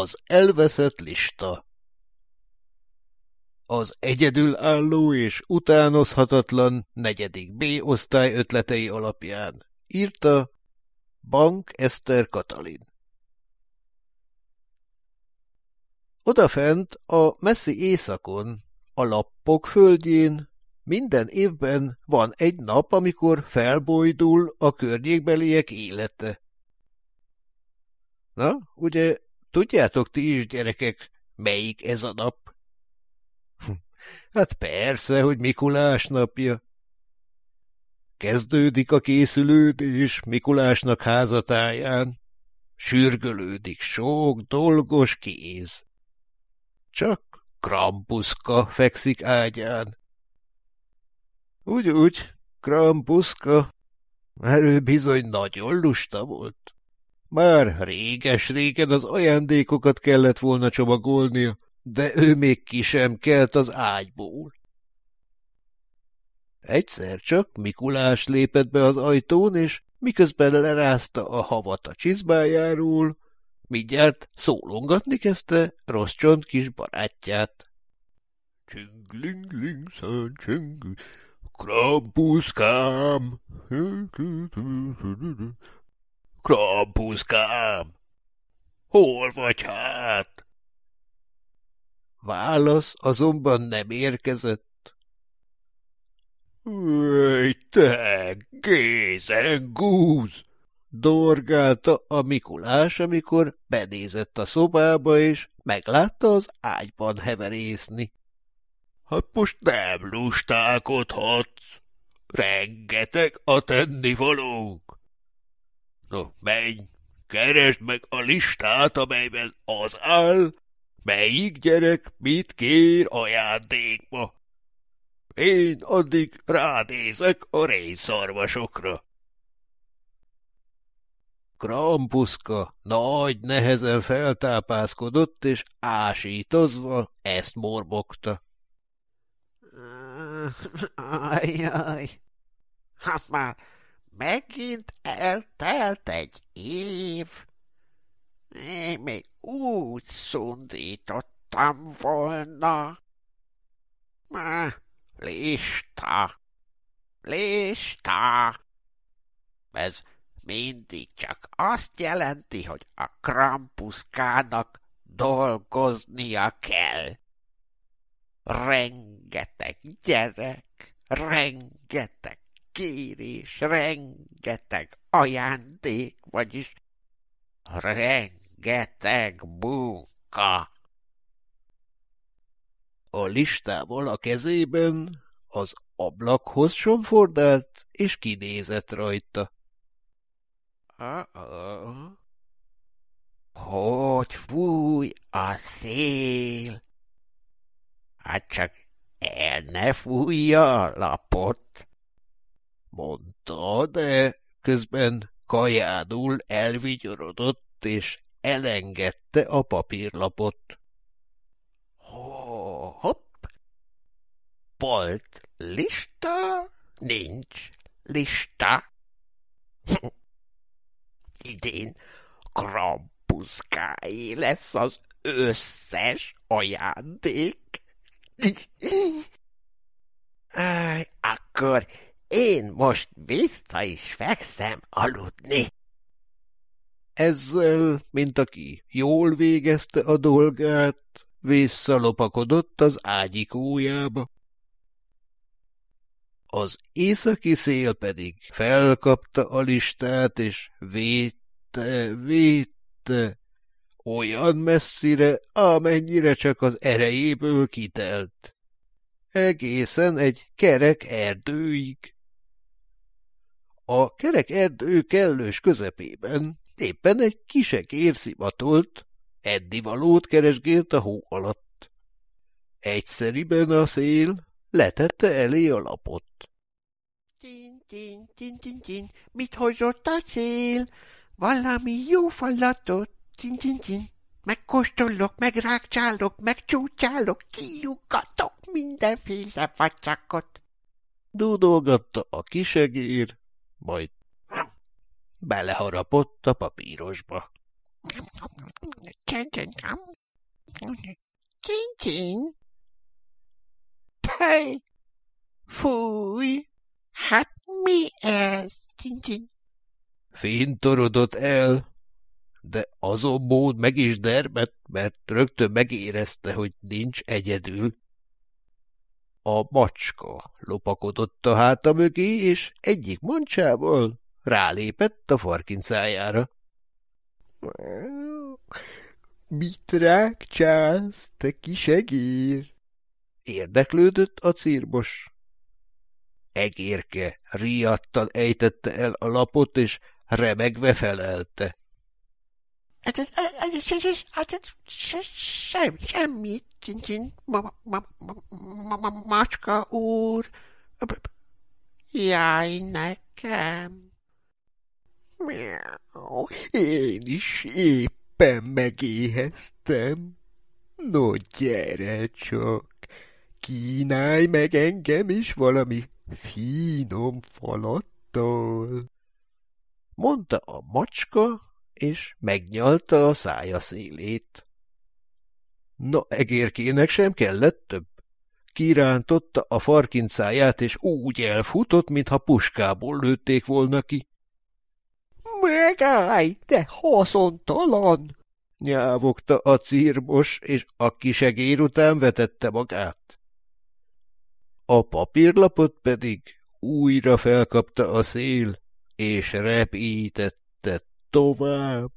Az elveszett lista Az egyedülálló és utánozhatatlan negyedik B osztály ötletei alapján írta Bank Eszter Katalin Odafent a messzi éjszakon, a lappok földjén minden évben van egy nap, amikor felbojdul a környékbeliek élete. Na, ugye tudjátok ti is, gyerekek, melyik ez a nap? Hát persze, hogy Mikulás napja. Kezdődik a készülődés Mikulásnak házatáján. Sürgölődik sok dolgos kéz. Csak Krampuszka fekszik ágyán. Úgy-úgy, Krampuszka, mert ő bizony nagyon lusta volt. Már réges-régen az ajándékokat kellett volna csomagolnia, de ő még ki sem kelt az ágyból. Egyszer csak Mikulás lépett be az ajtón, és miközben lerázta a havat a csizmájáról, mindjárt szólongatni kezdte rossz csont kis barátját. Csingling-ling, csing, Krampuszkám! Krampuszkám! Hol vagy hát? Válasz azonban nem érkezett. Ej, te, gézen gúz! Dorgálta a Mikulás, amikor benézett a szobába, és meglátta az ágyban heverészni. Hát most nem lustálkodhatsz. Rengeteg a tennivalónk. No, menj, keresd meg a listát, amelyben az áll, melyik gyerek mit kér ajándékba. Én addig rádézek a rénszarvasokra. Krampuszka nagy nehezen feltápászkodott, és ásítozva ezt morbogta. Ajjaj, hát már megint eltelt egy év. Én még úgy szundítottam volna. Már lista, lista. Ez mindig csak azt jelenti, hogy a krampuszkának dolgoznia kell. Rengeteg gyerek, rengeteg kérés, rengeteg ajándék, vagyis rengeteg munka. A listával a kezében az ablakhoz somfordált, és kinézett rajta. Uh-oh. Hogy fúj a szél? Hát csak el ne fújja a lapot. Mondta, de közben kajádul elvigyorodott, és elengedte a papírlapot. Ho, hopp! Bolt lista? Nincs lista. Idén krampuszkáé lesz az összes ajándék. Áj, akkor én most vissza is fekszem aludni. Ezzel, mint aki jól végezte a dolgát, visszalopakodott az ágyikójába. Az északi szél pedig felkapta a listát, és védte, védte, olyan messzire, amennyire csak az erejéből kitelt. Egészen egy kerek erdőig. A kerek erdő kellős közepében éppen egy kisek érszivatolt, eddivalót keresgélt a hó alatt. Egyszeriben a szél letette elé a lapot. Tin, tin, tin, tin, tin, mit hozott a szél? Valami jó falatot, tin, tin, tin. Megkóstolok, megrákcsálok, megcsúcsálok, kiugatok mindenféle vacsakot. Dúdolgatta a kisegér, majd beleharapott a papírosba. Csin-csin. Tej! Fúj! Hát mi ez? Csin-csin. Fintorodott el, de azon mód meg is dermedt, mert rögtön megérezte, hogy nincs egyedül. A macska lopakodott a háta mögé, és egyik mancsával rálépett a farkincájára. Mit rákcsálsz, te kis egér? Érdeklődött a círbos. Egérke riadtan ejtette el a lapot, és remegve felelte. Sem, semmi, cincin, macska úr. Jaj, nekem. Én is éppen megéheztem. No, gyere csak, kínálj meg engem is valami finom falattal. Mondta a macska, és megnyalta a szája szélét. Na, egérkének sem kellett több. Kirántotta a farkincáját, és úgy elfutott, mintha puskából lőtték volna ki. Megállj, te haszontalan! nyávogta a círbos, és a kisegér után vetette magát. A papírlapot pedig újra felkapta a szél, és repítette tovább,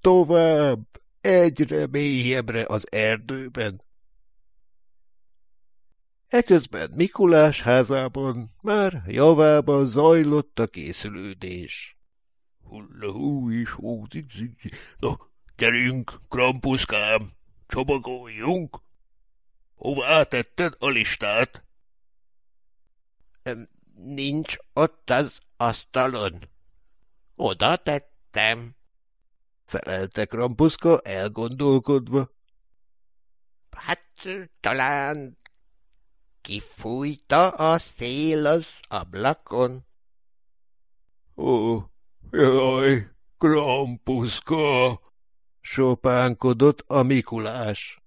tovább, egyre mélyebbre az erdőben. Eközben Mikulás házában már javában zajlott a készülődés. Hulla-hú és hú, No, gyerünk, krampuszkám, csomagoljunk. Hová tetted a listát? Nincs ott az asztalon. Oda tettem. Felelte Krampuszka elgondolkodva. Hát talán kifújta a szél az ablakon. Ó, jaj, Krampuszka! sopánkodott a Mikulás.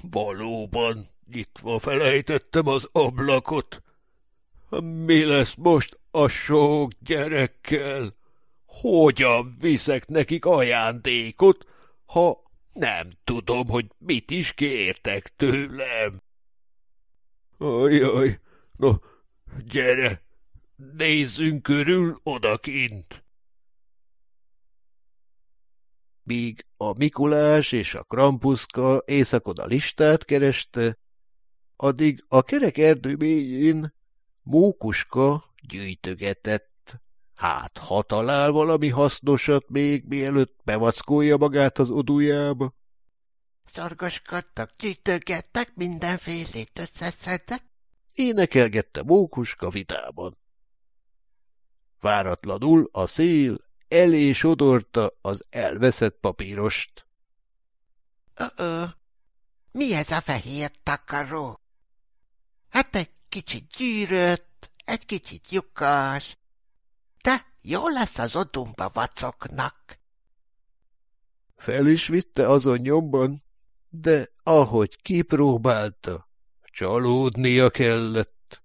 Valóban, nyitva felejtettem az ablakot. Mi lesz most a sok gyerekkel? Hogyan viszek nekik ajándékot, ha nem tudom, hogy mit is kértek tőlem? Ajaj, no, gyere, nézzünk körül odakint. Míg a Mikulás és a Krampuszka a listát kereste, addig a kerek erdő mélyén Mókuska gyűjtögetett. Hát, ha talál valami hasznosat még, mielőtt bevackolja magát az odujába. Szorgoskodtak, gyűjtögettek, mindenfélét összeszedtek. Énekelgette Mókuska vitában. Váratlanul a szél elé sodorta az elveszett papírost. Ö-ö, mi ez a fehér takaró? Hát egy kicsit gyűrött, egy kicsit lyukas, de jó lesz az odumba vacoknak. Fel is vitte azon nyomban, de ahogy kipróbálta, csalódnia kellett.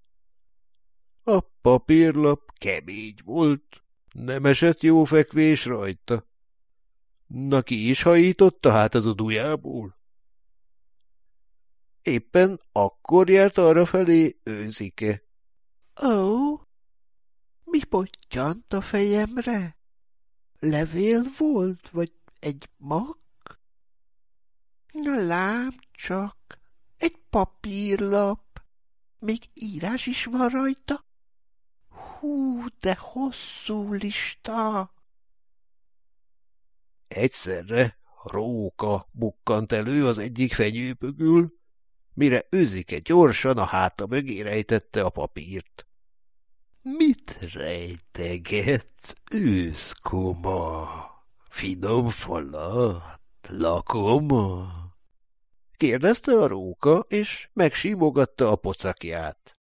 A papírlap kemény volt, nem esett jó fekvés rajta. Na ki is hajította hát az udujából? Éppen akkor járt arra felé őzike. Ó, mi pottyant a fejemre? Levél volt, vagy egy mag? Na lám csak, egy papírlap, még írás is van rajta. Hú, de hosszú lista! Egyszerre róka bukkant elő az egyik fenyőpögül, mire őzike gyorsan a háta mögé rejtette a papírt. – Mit rejteget, őszkoma? Finom falat, lakoma? – kérdezte a róka, és megsimogatta a pocakját.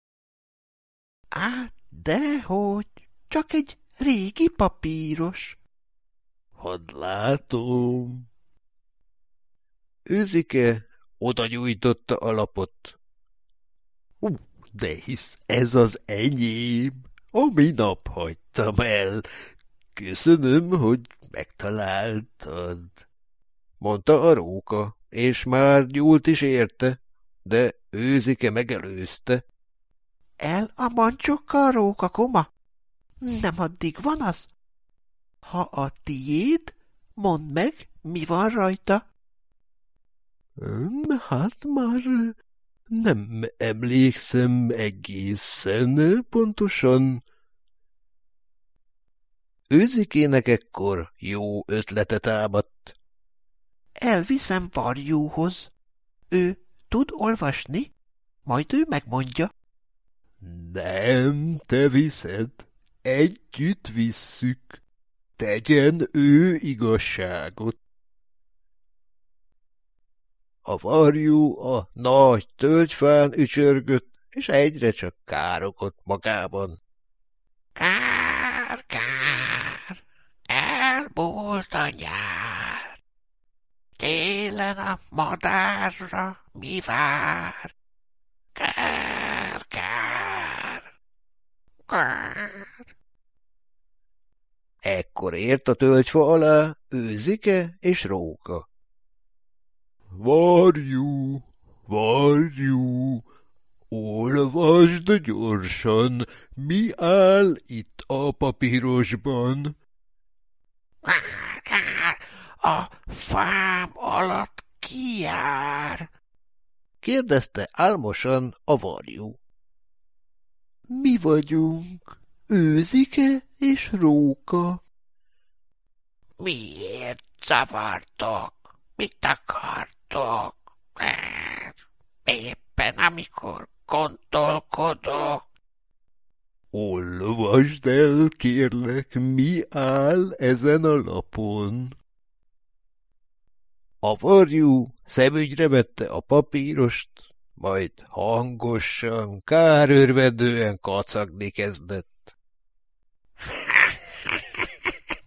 – Á, dehogy, csak egy régi papíros. – Ha Hadd látom. Őzike oda nyújtotta a lapot. Ú, de hisz ez az enyém, ami nap hagytam el. Köszönöm, hogy megtaláltad, mondta a róka, és már nyúlt is érte, de őzike megelőzte. El a mancsokkal, róka koma? Nem addig van az? Ha a tiéd, mondd meg, mi van rajta. Hát már nem emlékszem egészen pontosan. Őzikének ekkor jó ötlete támadt. Elviszem varjúhoz. Ő tud olvasni, majd ő megmondja. Nem, te viszed. Együtt visszük. Tegyen ő igazságot. A varjú a nagy tölgyfán ücsörgött, és egyre csak károkott magában. Kár, kár, elmúlt a nyár. Télen a madárra mi vár? Kár, kár, kár. Ekkor ért a tölgyfa alá őzike és róka. Varjú, varjú, olvasd gyorsan, mi áll itt a papírosban. Kár, kár, a fám alatt ki jár? kérdezte álmosan a varjú. Mi vagyunk, őzike és róka. Miért zavartok? Mit akartok? Éppen amikor gondolkodok. Olvasd el, kérlek, mi áll ezen a lapon. A varjú szemügyre vette a papírost, majd hangosan, kárörvedően kacagni kezdett.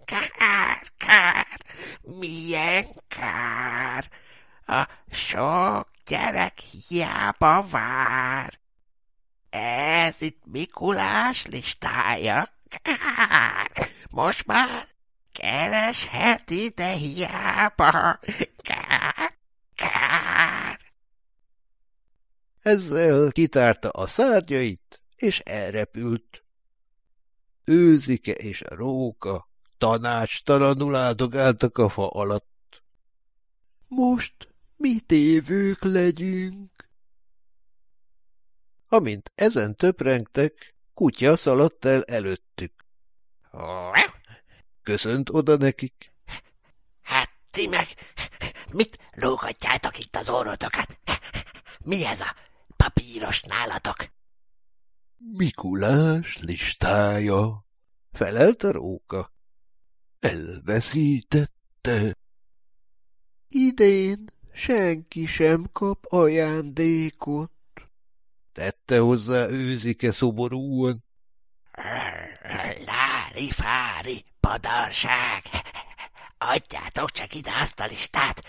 Kár, kár, milyen kár! A sok gyerek hiába vár. Ez itt Mikulás listája. Most már keresheti, de hiába. Ezzel kitárta a szárnyait, és elrepült. Őzike és a róka tanácstalanul áldogáltak a fa alatt. Most mi tévők legyünk. Amint ezen töprengtek, kutya szaladt el előttük. Köszönt oda nekik. Hát ti meg, mit lógatjátok itt az orrotokat? Mi ez a papíros nálatok? Mikulás listája, felelt a róka. Elveszítette. Idén senki sem kap ajándékot, tette hozzá őzike szoborúan. Lári-fári, padarság! Adjátok csak ide azt a listát,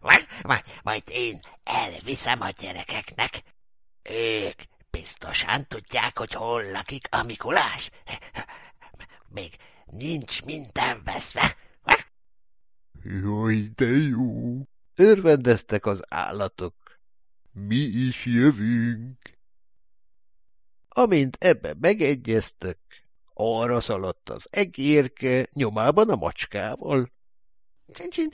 majd, majd, majd én elviszem a gyerekeknek. Ők biztosan tudják, hogy hol lakik a Mikulás. Még nincs minden veszve. Jaj, de jó! Örvendeztek az állatok. Mi is jövünk. Amint ebbe megegyeztek, arra szaladt az egérke nyomában a macskával. Csincsin,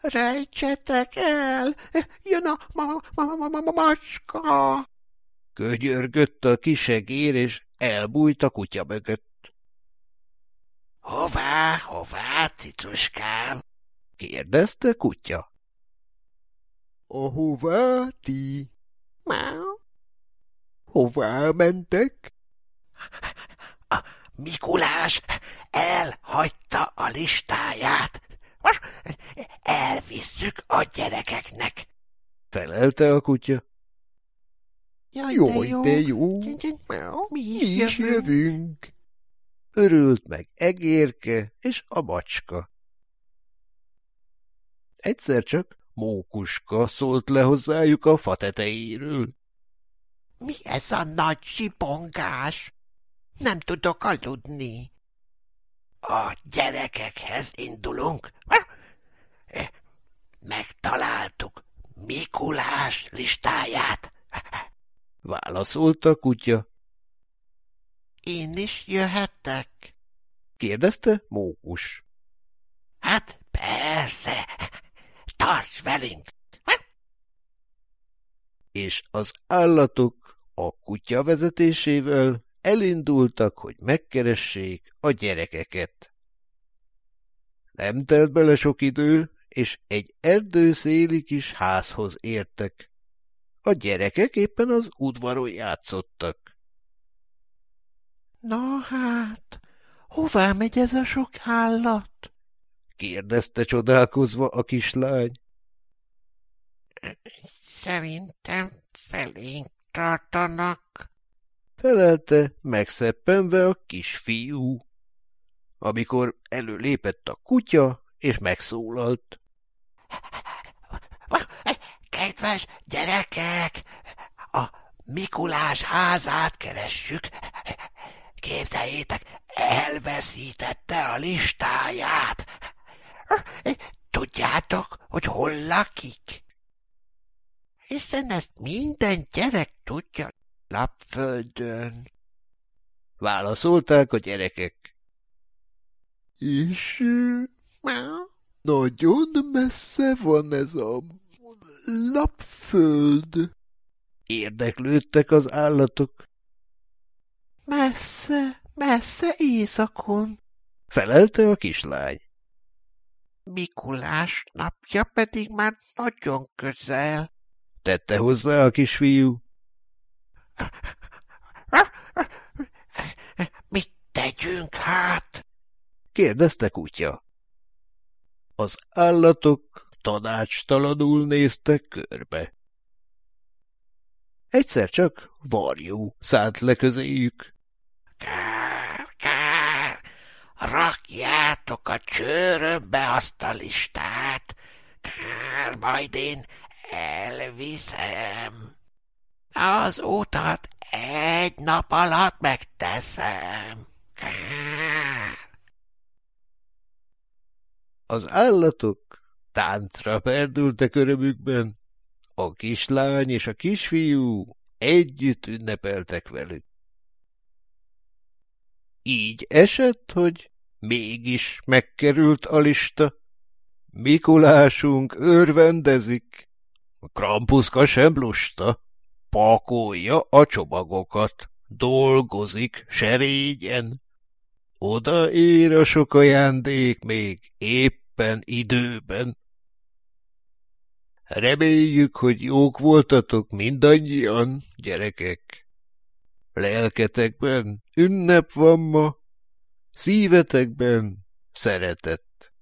rejtsetek el, jön a ma ma ma ma ma macska. Kögyörgött a kisegér, és elbújt a kutya mögött. Hová, hová, cicuskám? kérdezte kutya. Ahová ti? Mau. Hová mentek? A Mikulás elhagyta a listáját. Most elvisszük a gyerekeknek. Felelte a kutya. Jaj, Jaj, de jó! Csincsin, mau. Mi Mi is is jövünk. jövünk. Örült meg egérke és a macska. Egyszer csak mókuska szólt le hozzájuk a fa tetejéről. – Mi ez a nagy sipongás? Nem tudok aludni. – A gyerekekhez indulunk. Megtaláltuk Mikulás listáját. Válaszolta a kutya. Én is jöhettek? kérdezte Mókus. Hát persze, velünk! És az állatok a kutya vezetésével elindultak, hogy megkeressék a gyerekeket. Nem telt bele sok idő, és egy erdőszéli kis házhoz értek. A gyerekek éppen az udvaron játszottak. – Na hát, hová megy ez a sok állat? – kérdezte csodálkozva a kislány. – Szerintem felénk tartanak – felelte megszeppenve a kisfiú. Amikor előlépett a kutya, és megszólalt. Kedves gyerekek, a Mikulás házát keressük. Képzeljétek, elveszítette a listáját. Tudjátok, hogy hol lakik? Hiszen ezt minden gyerek tudja lapföldön. Válaszolták a gyerekek. És nagyon messze van ez a lapföld. Érdeklődtek az állatok. Messze, messze éjszakon, felelte a kislány. Mikulás napja pedig már nagyon közel, tette hozzá a kisfiú. Mit tegyünk hát? kérdezte kutya. Az állatok tanácstalanul néztek körbe. Egyszer csak varjú szállt le közéjük. Kár, kár, rakjátok a csőrömbe azt a listát, kár, majd én elviszem. Az utat egy nap alatt megteszem. Az állatok táncra perdültek örömükben, a kislány és a kisfiú együtt ünnepeltek velük. Így esett, hogy mégis megkerült a lista. Mikulásunk örvendezik, Krampuszka sem lusta, pakolja a csomagokat, dolgozik serégyen. Oda ér a sok ajándék még éppen időben. Reméljük, hogy jók voltatok mindannyian, gyerekek. Lelketekben ünnep van ma, szívetekben szeretet.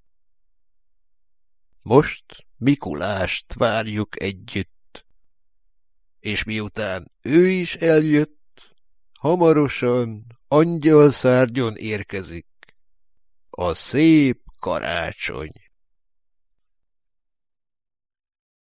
Most Mikulást várjuk együtt. És miután ő is eljött, hamarosan angyal szárgyon érkezik. A szép karácsony.